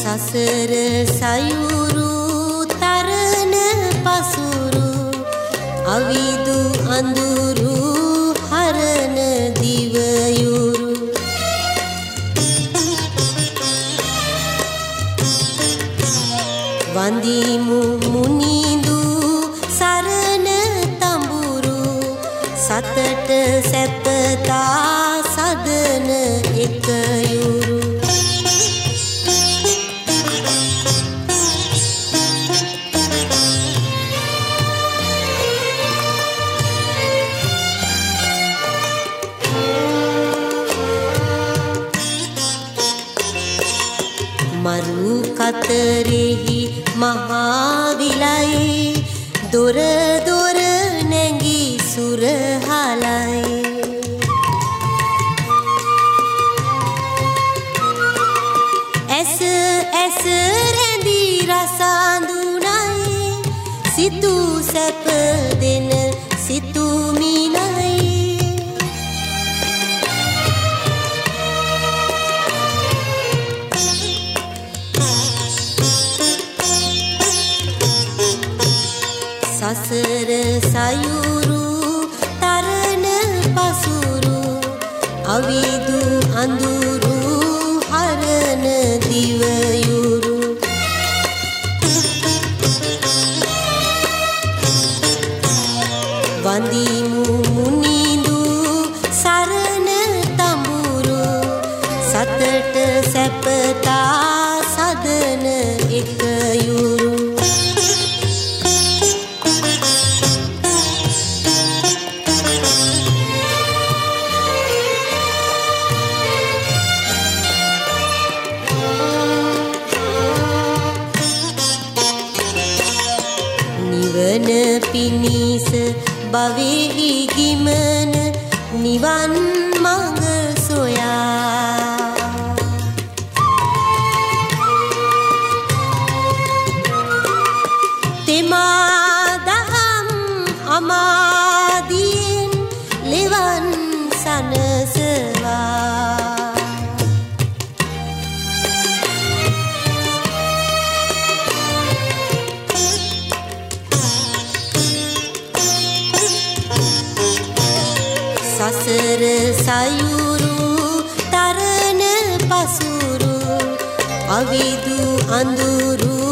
සසර සයුරු තරණ පසුරු අවිදු අඳුරු හරණ දිවයුරු. වන්දිමු මුනිදු සරණ තඹුරු සතට සැපතා සදන එකයුරු. මරු කතරෙහි මහාවිලයි. දොර දොර නැගී සුරහලයි. ඇස ඇස රැඳී රසඳුනයි සිතු සැප දෙන අවිදු අඳුරු හරණ දිවයුරු. වඳිමු මුනිඳු සරණ තඹුරු. සතට පිණිස භවෙහි ගිමන නිවන් සසර සයුරු තරණ පසුරු අවිදු අඳුරු